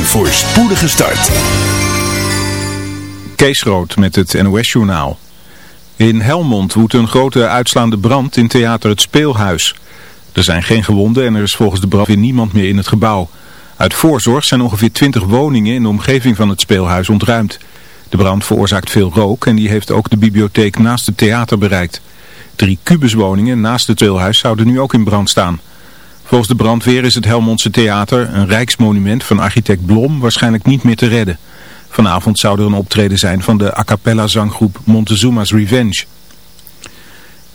Een voorspoedige start. Kees Rood met het NOS-journaal. In Helmond woedt een grote uitslaande brand in theater Het Speelhuis. Er zijn geen gewonden en er is volgens de brandweer niemand meer in het gebouw. Uit voorzorg zijn ongeveer 20 woningen in de omgeving van het speelhuis ontruimd. De brand veroorzaakt veel rook en die heeft ook de bibliotheek naast het theater bereikt. Drie kubuswoningen naast het speelhuis zouden nu ook in brand staan. Volgens de brandweer is het Helmondse Theater, een rijksmonument van architect Blom, waarschijnlijk niet meer te redden. Vanavond zou er een optreden zijn van de a cappella zanggroep Montezuma's Revenge.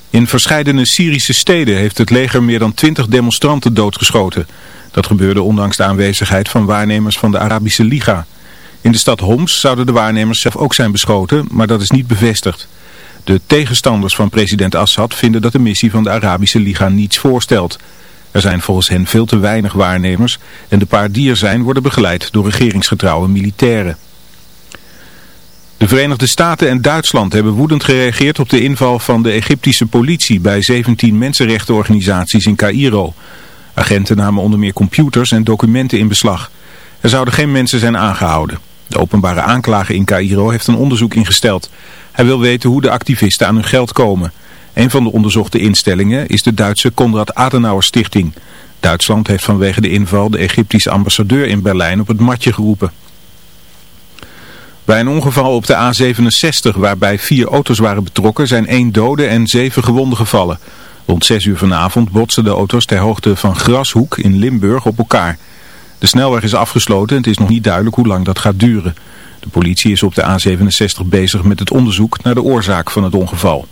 In verscheidene Syrische steden heeft het leger meer dan twintig demonstranten doodgeschoten. Dat gebeurde ondanks de aanwezigheid van waarnemers van de Arabische Liga. In de stad Homs zouden de waarnemers zelf ook zijn beschoten, maar dat is niet bevestigd. De tegenstanders van president Assad vinden dat de missie van de Arabische Liga niets voorstelt. Er zijn volgens hen veel te weinig waarnemers en de paar die er zijn worden begeleid door regeringsgetrouwe militairen. De Verenigde Staten en Duitsland hebben woedend gereageerd op de inval van de Egyptische politie bij 17 mensenrechtenorganisaties in Cairo. Agenten namen onder meer computers en documenten in beslag. Er zouden geen mensen zijn aangehouden. De openbare aanklager in Cairo heeft een onderzoek ingesteld. Hij wil weten hoe de activisten aan hun geld komen. Een van de onderzochte instellingen is de Duitse Konrad Adenauer Stichting. Duitsland heeft vanwege de inval de Egyptische ambassadeur in Berlijn op het matje geroepen. Bij een ongeval op de A67 waarbij vier auto's waren betrokken zijn één dode en zeven gewonden gevallen. Rond 6 uur vanavond botsten de auto's ter hoogte van Grashoek in Limburg op elkaar. De snelweg is afgesloten en het is nog niet duidelijk hoe lang dat gaat duren. De politie is op de A67 bezig met het onderzoek naar de oorzaak van het ongeval.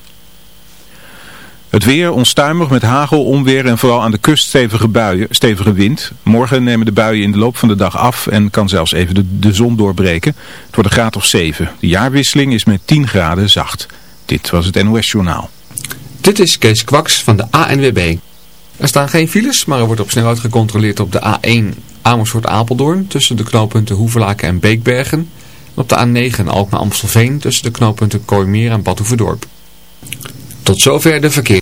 Het weer onstuimig met hagel, onweer en vooral aan de kust stevige, buien, stevige wind. Morgen nemen de buien in de loop van de dag af en kan zelfs even de, zon doorbreken. Het wordt een graad of 7. De jaarwisseling is met 10 graden zacht. Dit was het NOS Journaal. Dit is Kees Kwaks van de ANWB. Er staan geen files, maar er wordt op snelheid gecontroleerd op de A1 Amersfoort-Apeldoorn tussen de knooppunten Hoevelaken en Beekbergen. En op de A9 Alkmaar-Amstelveen tussen de knooppunten Kooimeer en Badhoevedorp. Tot zover de verkeer.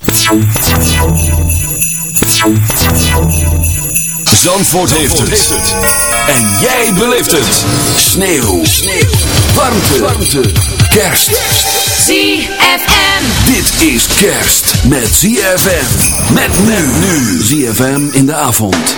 Zandvoort heeft het. En jij beleeft het. Sneeuw. Sneeuw. Warmte. Warmte. Kerst. ZFM. Dit is kerst met ZFM. Met men nu. ZFM in de avond.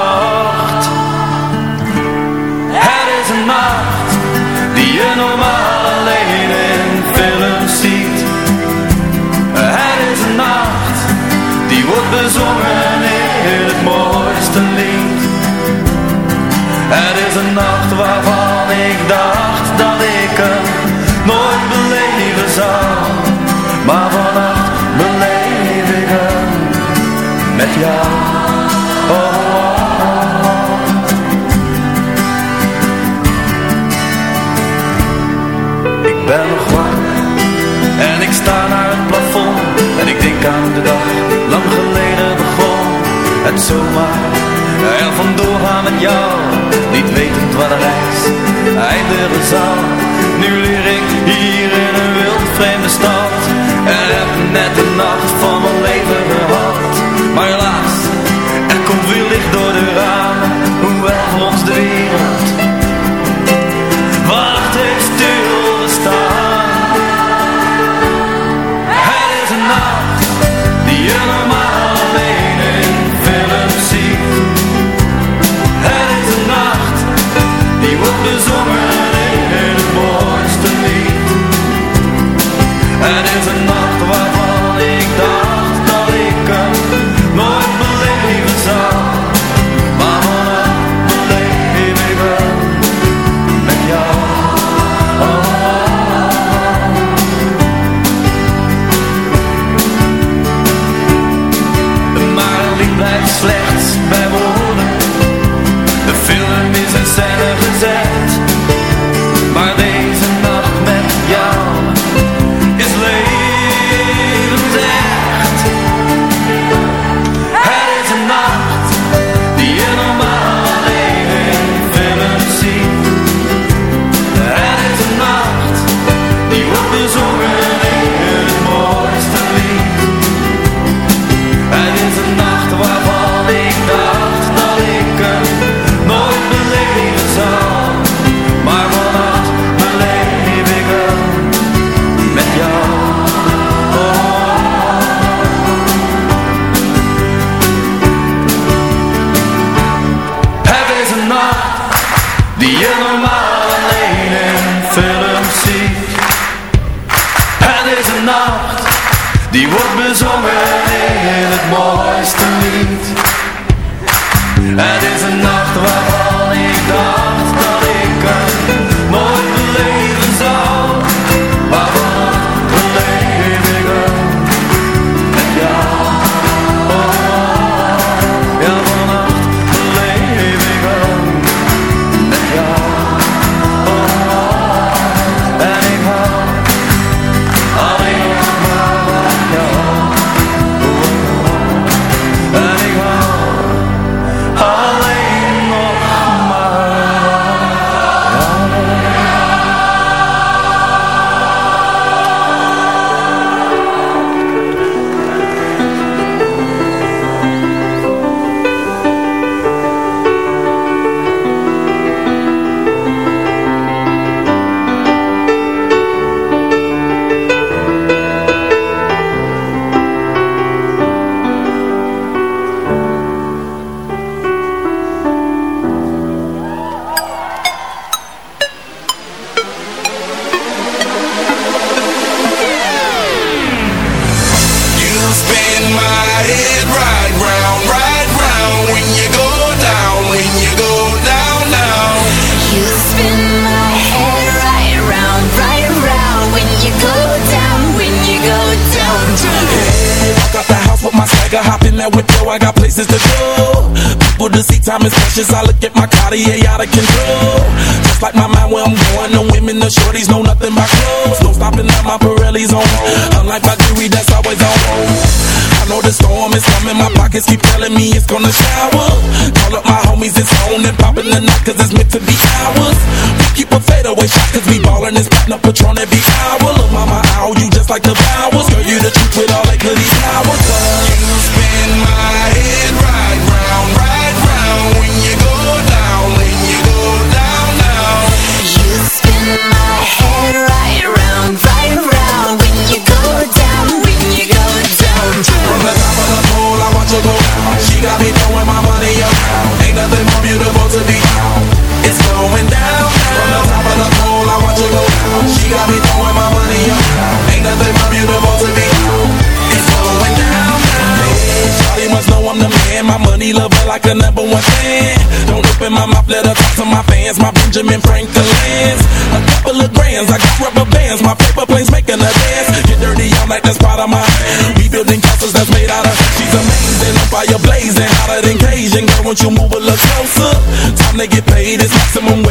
we zongen in het mooiste lied. Er is een nacht waarvan ik dacht dat ik hem nooit beleven zou. Maar vannacht beleef ik met jou. Oh, oh, oh. Ik ben nog en ik sta naar het plafond en ik denk aan de dag het zomaar er vandoor gaan met jou. Niet wetend wat er reis de zal. Nu leer ik hier in een wild vreemde stad en heb net de nacht watches. I look at my Cartier out of control. my mouth, let her talk to my fans, my Benjamin Franklin's. A couple of grands, I got rubber bands, my paper planes making a dance. Get dirty, I'm like that's part of my. We building castles that's made out of. She's amazing, I'm fire blazing, hotter than Cajun. Girl, won't you move a little closer? Time to get paid, it's maximum wage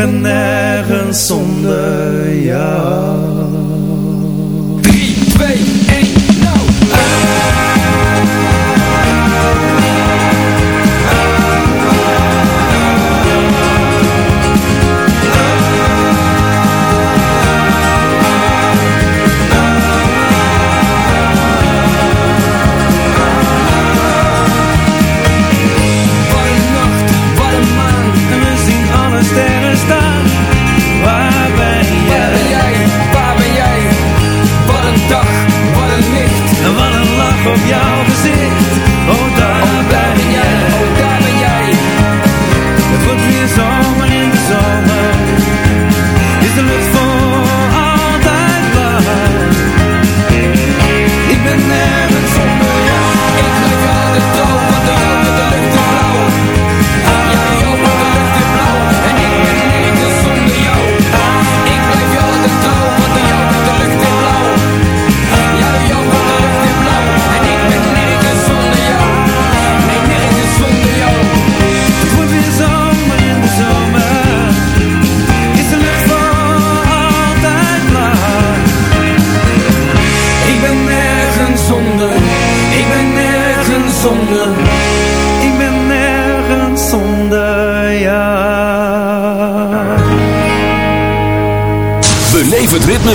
ben nergens zonder jou. op jouw gezicht.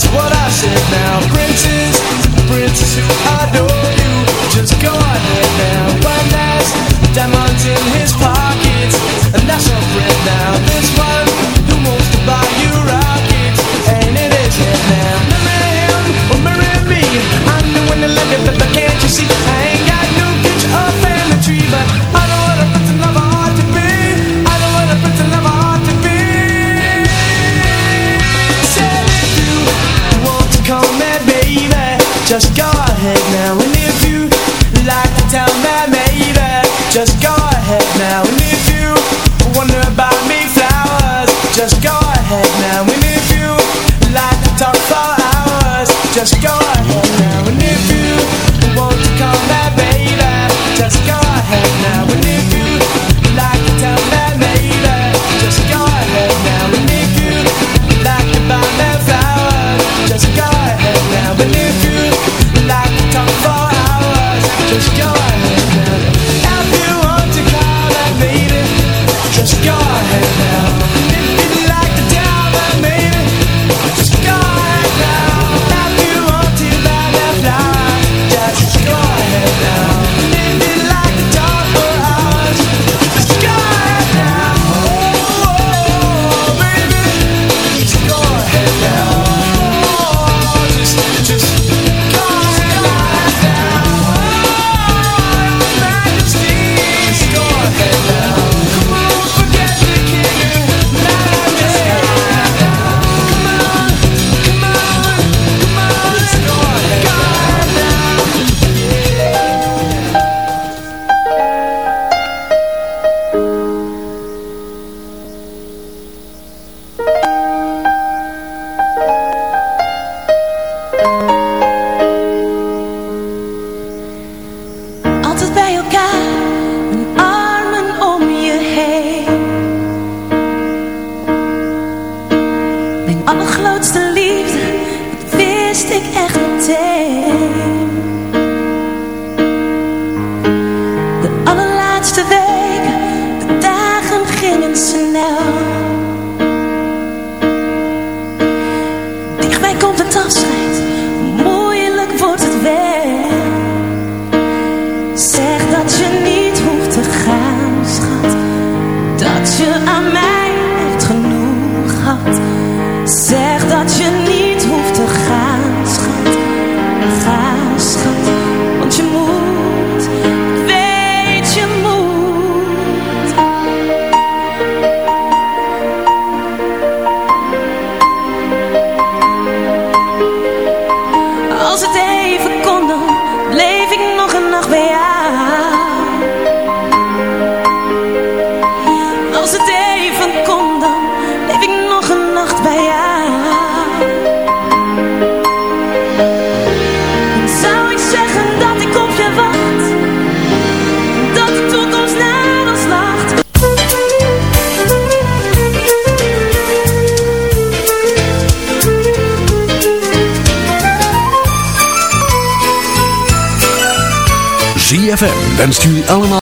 That's what I said now